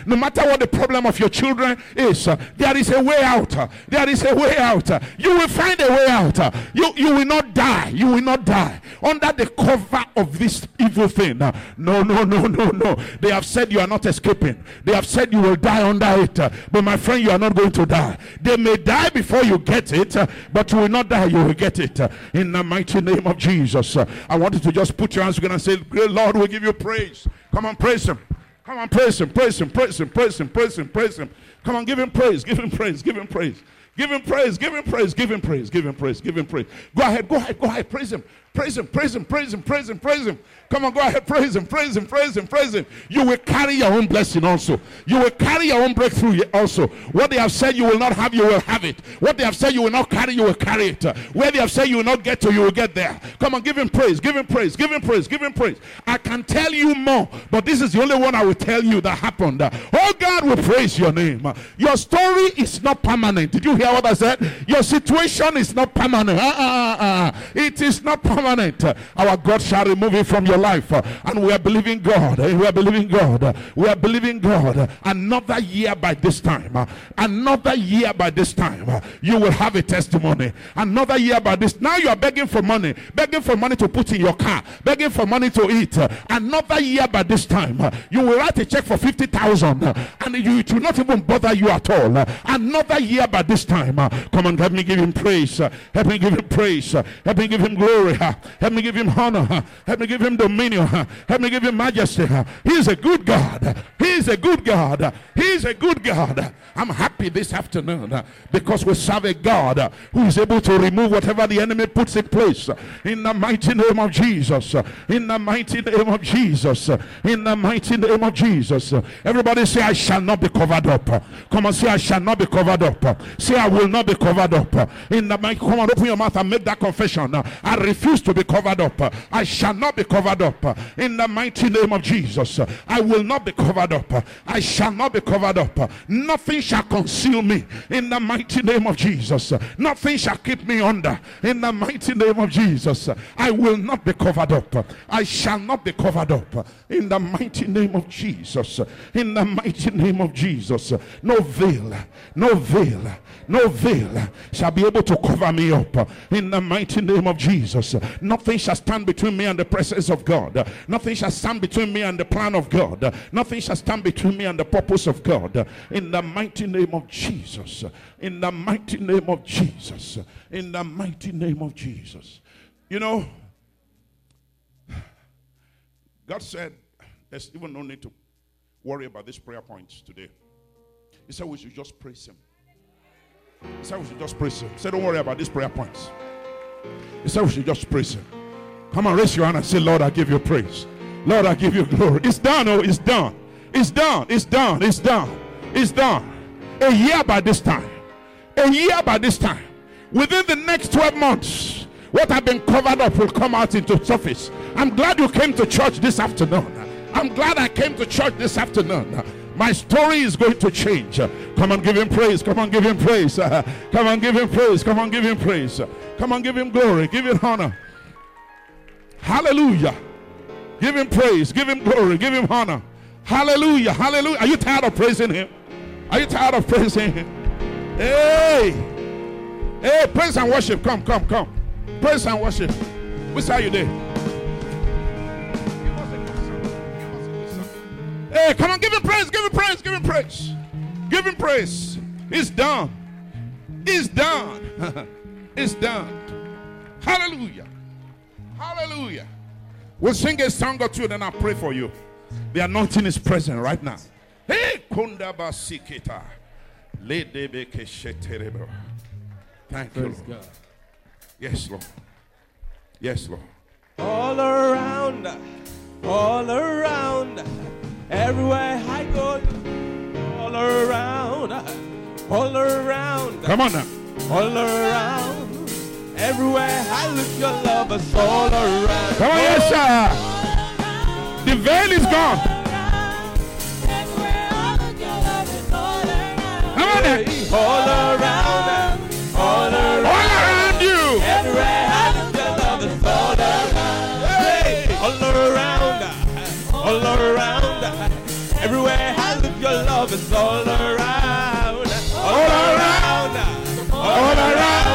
no matter what the problem of your children is, uh, there is a way out. Uh, there is a way out. Uh, you will find a way out. You you, will not die. You will not die under the cover of this evil thing. No, no, no, no, no. They have said you are not escaping. They have said you will die under it. But my friend, you are not going to die. They may die before you get it, but you will not die. You will get it. In the mighty name of Jesus. I want you to just put your hands together and say, Great Lord, we give you praise. Come on, praise Him. Come on, praise Him, praise Him, praise Him, praise Him, praise Him, praise Him. Come on, give Him praise, give Him praise, give Him praise. Give him praise, give him praise, give him praise, give him praise, give him praise. Go ahead, go ahead, go ahead, praise him, praise him, praise him, praise him, praise him, praise him. Come on, go ahead, praise him, praise him, praise him, praise him. You will carry your own blessing also. You will carry your own breakthrough also. What they have said you will not have, you will have it. What they have said you will not carry, you will carry it. Where they have said you will not get to, you will get there. Come on, give him praise, give him praise, give him praise, give him praise. I can tell you more, but this is the only one I will tell you that happened. Oh God, we praise your name. Your story is not permanent. Did you hear what I said? Your situation is not permanent. Uh, uh, uh, it is not permanent. Our God shall remove it from your your life. And we are believing God. We are believing God. We are believing God. Another year by this time. Another year by this time. You will have a testimony. Another year by this. Now you are begging for money. Begging for money to put in your car. Begging for money to eat. Another year by this time. You will write a check for 50,000 and you, it will not even bother you at all. Another year by this time. Come on, help me give him praise. Help me give him praise. Help me give him glory. Help me give him honor. Help me give him dominion. Help me give you majesty. He is a good God. He is a good God. He is a good God. I'm happy this afternoon because we serve a God who is able to remove whatever the enemy puts in place. In the mighty name of Jesus. In the mighty name of Jesus. In the mighty name of Jesus. Everybody say, I shall not be covered up. Come on, say, I shall not be covered up. Say, I will not be covered up. In the mighty, come on, open your mouth and make that confession. I refuse to be covered up. I shall not be covered up. In the mighty name of Jesus. I will not be covered up. I shall not be covered up. Nothing shall conceal me. In the mighty name of Jesus. Nothing shall keep me under. In the mighty name of Jesus. I will not be covered up. I shall not be covered up. In the mighty name of Jesus. In the mighty name of Jesus. No veil, no veil, no veil shall be able to cover me up. In the mighty name of Jesus. Nothing shall stand between me and the presence of God. Nothing shall stand between me and the plan of God. Nothing shall stand between me and the purpose of God. In the mighty name of Jesus. In the mighty name of Jesus. In the mighty name of Jesus. You know, God said there's even no need to worry about these prayer points today. He said we should just praise Him. He said we should just praise Him. He said, Don't worry about these prayer points. He said we should just praise Him. Come on, raise your hand and say, Lord, I give you praise. Lord, I give you glory. It's done, oh, it's done. It's done, it's done, it's done, it's done. A year by this time. A year by this time. Within the next 12 months, what have been covered up will come out into surface. I'm glad you came to church this afternoon. I'm glad I came to church this afternoon. My story is going to change. Come on, give him praise. Come on, give him praise. Come on, give him praise. Come on, give him praise. Come on, give him glory. Give him honor. Hallelujah. Give him praise. Give him glory. Give him honor. Hallelujah. Hallelujah. Are you tired of praising him? Are you tired of praising him? Hey. Hey, praise and worship. Come, come, come. Praise and worship. Which are you there? Hey, come on, give him praise, give him praise, give him praise. Give him praise. It's done. It's done. it's done. Hallelujah. Hallelujah. We'll sing a song or two, then I'll pray for you. The anointing is present right now. Hey, Kundaba Sikita. Thank you, Lord. Yes, Lord. Yes, Lord. All around, all around, everywhere I go, all around, all around. Come on now. All around, everywhere I look, your love is all around. Come on, yes, sir. The veil is gone. Come on now. All around, all around, All around you. everywhere I look, your love is all around. Hey, all around, all around, everywhere I look, your love is all around. All around, all around,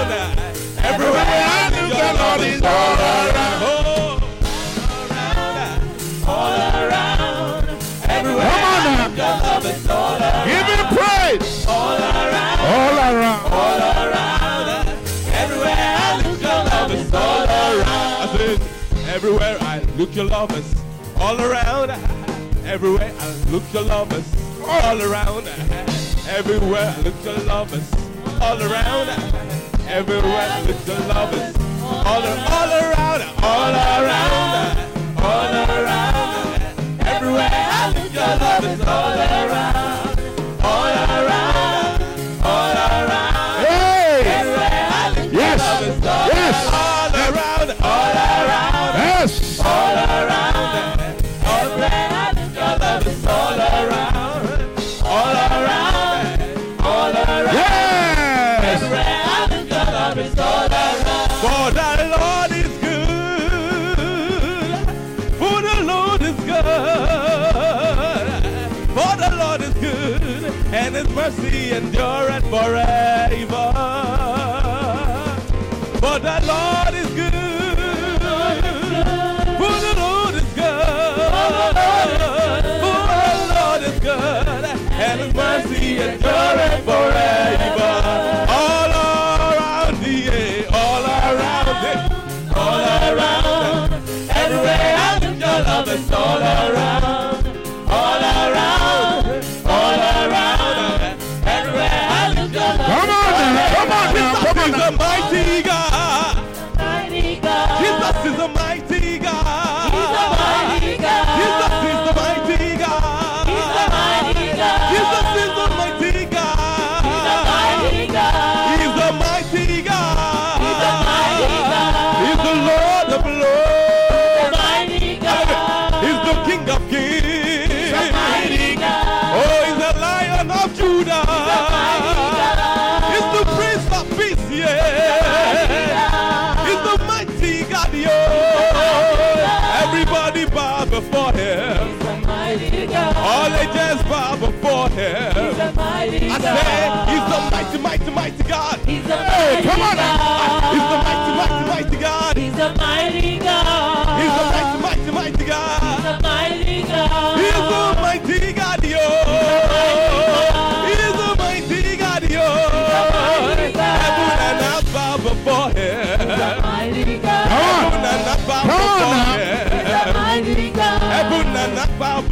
everywhere I look, your love is praise. All around. All around. all around. Everywhere I look, your love is all around. Everywhere I look, your love is all around. Everywhere I look, your love is all around. Everywhere I look, your love is all around. Everywhere your love is all, all around, all around, all around. Everywhere I look, your love is all around, the Lord is good.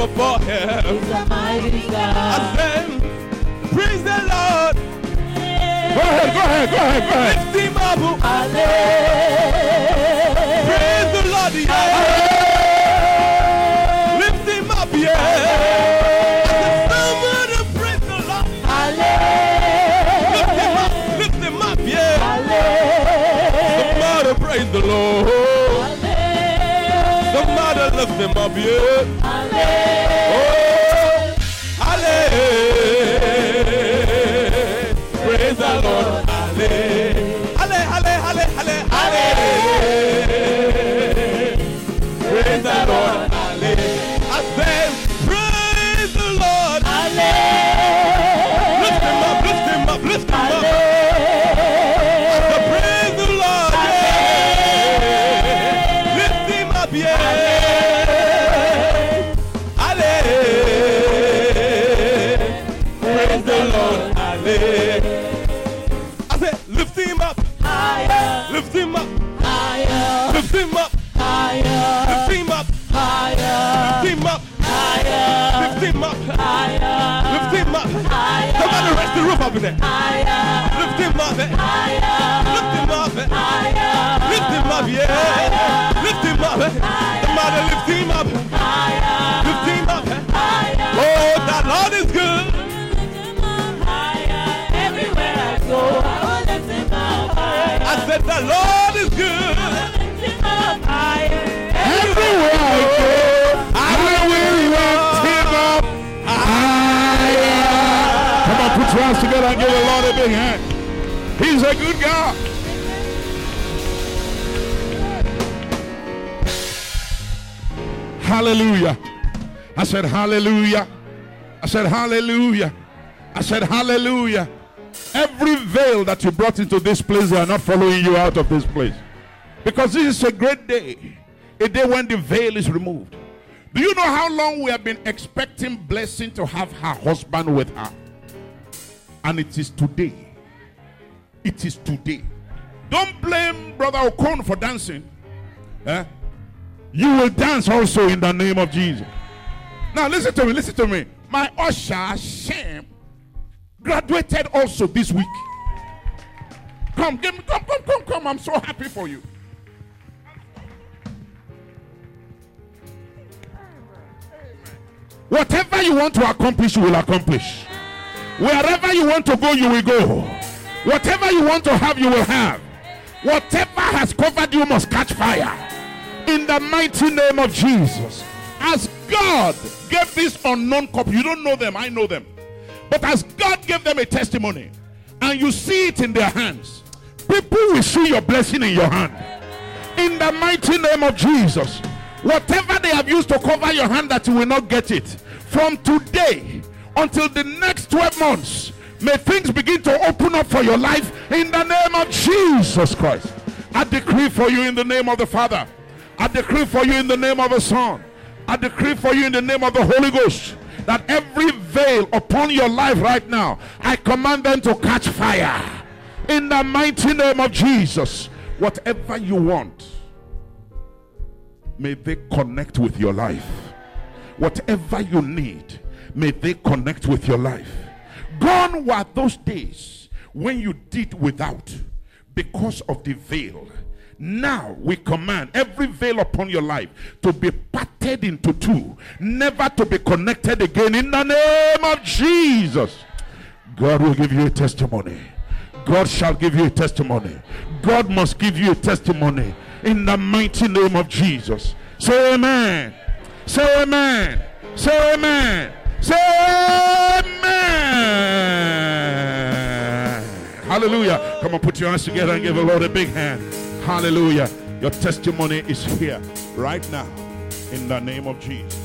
Before him. He's a mighty I God. said, praise the Lord. Go ahead, go ahead, go ahead, go ahead. Lift him up. Hallelujah. Praise the Lord, yeah. Lift him up, yeah. I said, somebody praise the Lord. Lift him up, lift him up, yeah. Somebody praise the Lord. Somebody lift him up, yeah. Oh, and give the Lord a big hand. He's a good God. Hallelujah. I said, Hallelujah. I said, Hallelujah. I said, Hallelujah. Every veil that you brought into this place, they are not following you out of this place. Because this is a great day, a day when the veil is removed. Do you know how long we have been expecting Blessing to have her husband with her? And it is today. It is today. Don't blame Brother Okon for dancing. Eh? You will dance also in the name of Jesus. Now listen to me, listen to me. My usher, Shem, graduated also this week. Come, give me, come, come, come, come. I'm so happy for you. Whatever you want to accomplish, you will accomplish. Wherever you want to go, you will go. Whatever you want to have, you will have. Whatever has covered you must catch fire. In the mighty name of Jesus. As God gave this unknown couple, you don't know them, I know them. But as God gave them a testimony, and you see it in their hands, people will see your blessing in your hand. In the mighty name of Jesus. Whatever they have used to cover your hand that you will not get it, from today, until the next 12 months. May things begin to open up for your life in the name of Jesus Christ. I decree for you in the name of the Father. I decree for you in the name of the Son. I decree for you in the name of the Holy Ghost that every veil upon your life right now, I command them to catch fire. In the mighty name of Jesus, whatever you want, may they connect with your life. Whatever you need, may they connect with your life. Gone were those days when you did without because of the veil. Now we command every veil upon your life to be parted into two, never to be connected again in the name of Jesus. God will give you a testimony. God shall give you a testimony. God must give you a testimony in the mighty name of Jesus. Say amen. Say amen. Say amen. Say amen. Hallelujah. Come on, put your hands together and give the Lord a big hand. Hallelujah. Your testimony is here right now in the name of Jesus.